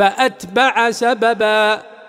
فأتبع سببا.